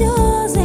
yours.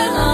belong.